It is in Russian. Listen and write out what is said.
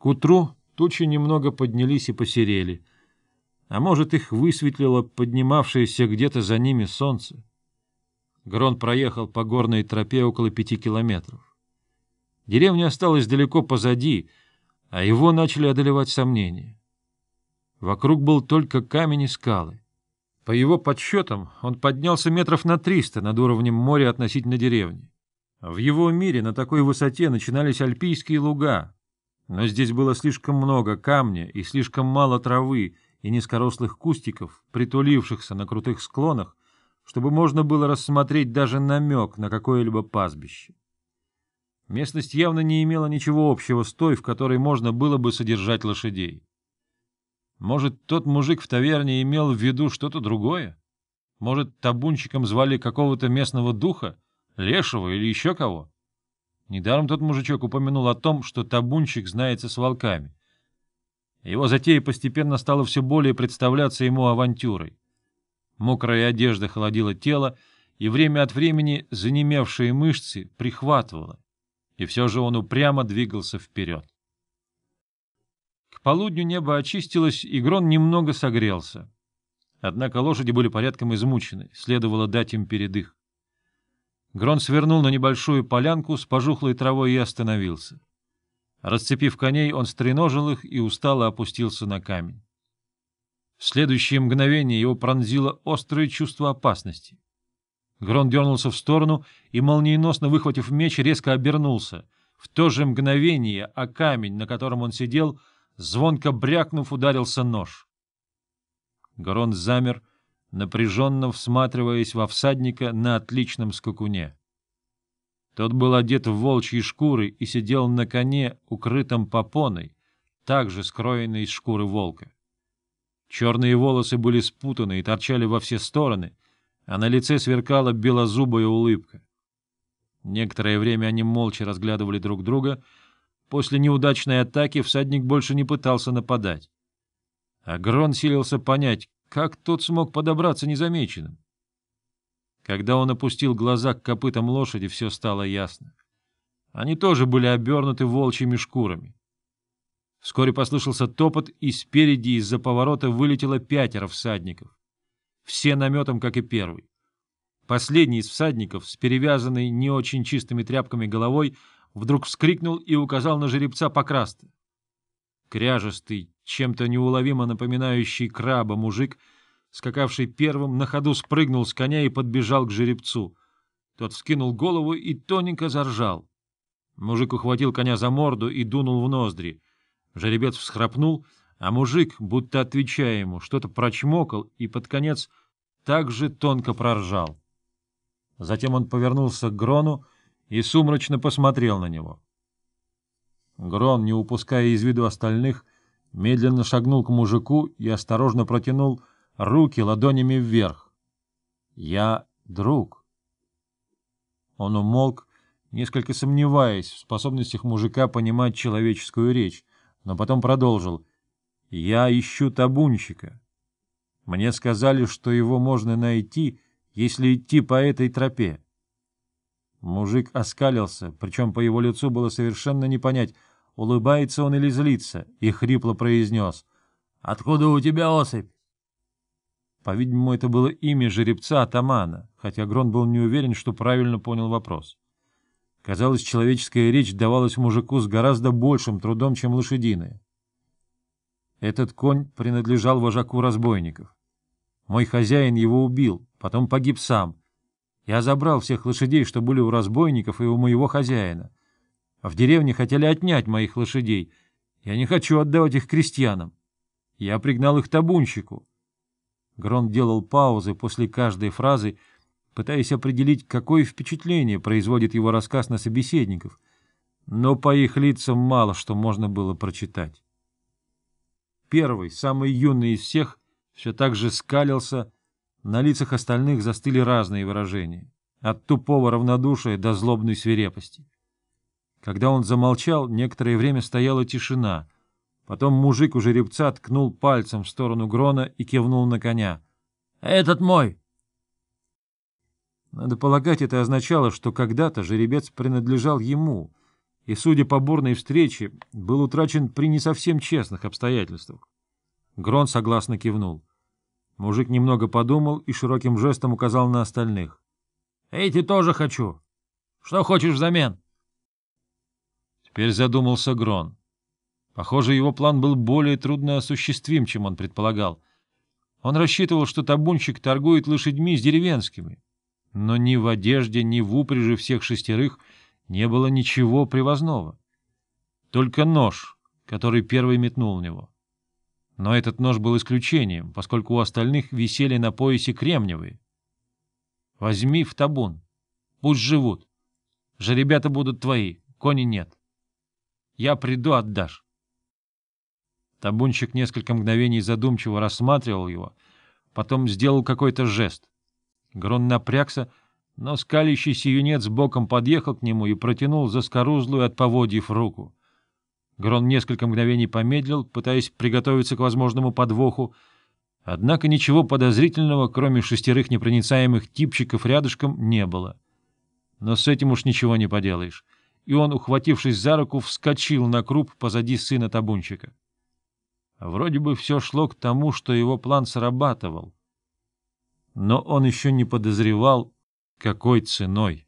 К утру тучи немного поднялись и посерели, а может, их высветлило поднимавшееся где-то за ними солнце. Грон проехал по горной тропе около пяти километров. Деревня осталась далеко позади, а его начали одолевать сомнения. Вокруг был только камень и скалы. По его подсчетам, он поднялся метров на триста над уровнем моря относительно деревни. В его мире на такой высоте начинались альпийские луга, но здесь было слишком много камня и слишком мало травы и низкорослых кустиков, притулившихся на крутых склонах, чтобы можно было рассмотреть даже намек на какое-либо пастбище. Местность явно не имела ничего общего с той, в которой можно было бы содержать лошадей. Может, тот мужик в таверне имел в виду что-то другое? Может, табунчиком звали какого-то местного духа, лешего или еще кого? Недаром тот мужичок упомянул о том, что табунчик знается с волками. Его затея постепенно стала все более представляться ему авантюрой. Мокрая одежда холодила тело, и время от времени занемевшие мышцы прихватывала, и все же он упрямо двигался вперед. К полудню небо очистилось, и Грон немного согрелся. Однако лошади были порядком измучены, следовало дать им передых. Грон свернул на небольшую полянку с пожухлой травой и остановился. Расцепив коней, он стреножил их и устало опустился на камень. В следующее мгновение его пронзило острое чувство опасности. Грон дернулся в сторону и, молниеносно выхватив меч, резко обернулся. В то же мгновение о камень, на котором он сидел, звонко брякнув, ударился нож. Грон замер, напряженно всматриваясь во всадника на отличном скакуне. Тот был одет в волчьи шкуры и сидел на коне, укрытом попоной, также скроенной из шкуры волка. Черные волосы были спутаны и торчали во все стороны, а на лице сверкала белозубая улыбка. Некоторое время они молча разглядывали друг друга. После неудачной атаки всадник больше не пытался нападать. Агрон силился понять, как тот смог подобраться незамеченным. Когда он опустил глаза к копытам лошади, все стало ясно. Они тоже были обернуты волчьими шкурами. Вскоре послышался топот, и спереди из-за поворота вылетело пятеро всадников. Все наметом, как и первый. Последний из всадников, с перевязанной не очень чистыми тряпками головой, вдруг вскрикнул и указал на жеребца покраста. Кряжестый, чем-то неуловимо напоминающий краба мужик, скакавший первым, на ходу спрыгнул с коня и подбежал к жеребцу. Тот вскинул голову и тоненько заржал. Мужик ухватил коня за морду и дунул в ноздри. Жеребец всхрапнул, а мужик, будто отвечая ему, что-то прочмокал и под конец так же тонко проржал. Затем он повернулся к Грону и сумрачно посмотрел на него. Грон, не упуская из виду остальных, медленно шагнул к мужику и осторожно протянул руки ладонями вверх. «Я друг». Он умолк, несколько сомневаясь в способностях мужика понимать человеческую речь, но потом продолжил. «Я ищу табунщика. Мне сказали, что его можно найти, если идти по этой тропе». Мужик оскалился, причем по его лицу было совершенно не понять, улыбается он или злится, и хрипло произнес. «Откуда у тебя осыпь?» По-видимому, это было имя жеребца-атамана, хотя Грон был не уверен, что правильно понял вопрос. Казалось, человеческая речь давалась мужику с гораздо большим трудом, чем лошадиная. Этот конь принадлежал вожаку разбойников. Мой хозяин его убил, потом погиб сам. Я забрал всех лошадей, что были у разбойников и у моего хозяина. А в деревне хотели отнять моих лошадей. Я не хочу отдавать их крестьянам. Я пригнал их табунщику. Грон делал паузы после каждой фразы, пытаясь определить, какое впечатление производит его рассказ на собеседников, но по их лицам мало что можно было прочитать. Первый, самый юный из всех, все так же скалился, на лицах остальных застыли разные выражения, от тупого равнодушия до злобной свирепости. Когда он замолчал, некоторое время стояла тишина. Потом мужик у жеребца ткнул пальцем в сторону Грона и кивнул на коня. — Этот мой! Надо полагать, это означало, что когда-то жеребец принадлежал ему, и, судя по бурной встрече, был утрачен при не совсем честных обстоятельствах. Грон согласно кивнул. Мужик немного подумал и широким жестом указал на остальных. — Эти тоже хочу. Что хочешь взамен? Теперь задумался Грон. Похоже, его план был более трудно осуществим, чем он предполагал. Он рассчитывал, что табунщик торгует лошадьми с деревенскими. Но ни в одежде, ни в упряжи всех шестерых не было ничего привозного. Только нож, который первый метнул в него. Но этот нож был исключением, поскольку у остальных висели на поясе кремниевые. Возьми в табун. Пусть живут. Жеребята будут твои, кони нет. Я приду, отдашь. Табунщик несколько мгновений задумчиво рассматривал его, потом сделал какой-то жест. Грон напрягся, но скалящийся юнец боком подъехал к нему и протянул заскорузлую от поводьев руку. Грон несколько мгновений помедлил, пытаясь приготовиться к возможному подвоху, однако ничего подозрительного, кроме шестерых непроницаемых типчиков рядышком, не было. Но с этим уж ничего не поделаешь, и он, ухватившись за руку, вскочил на круп позади сына табунщика. Вроде бы все шло к тому, что его план срабатывал. Но он еще не подозревал, какой ценой.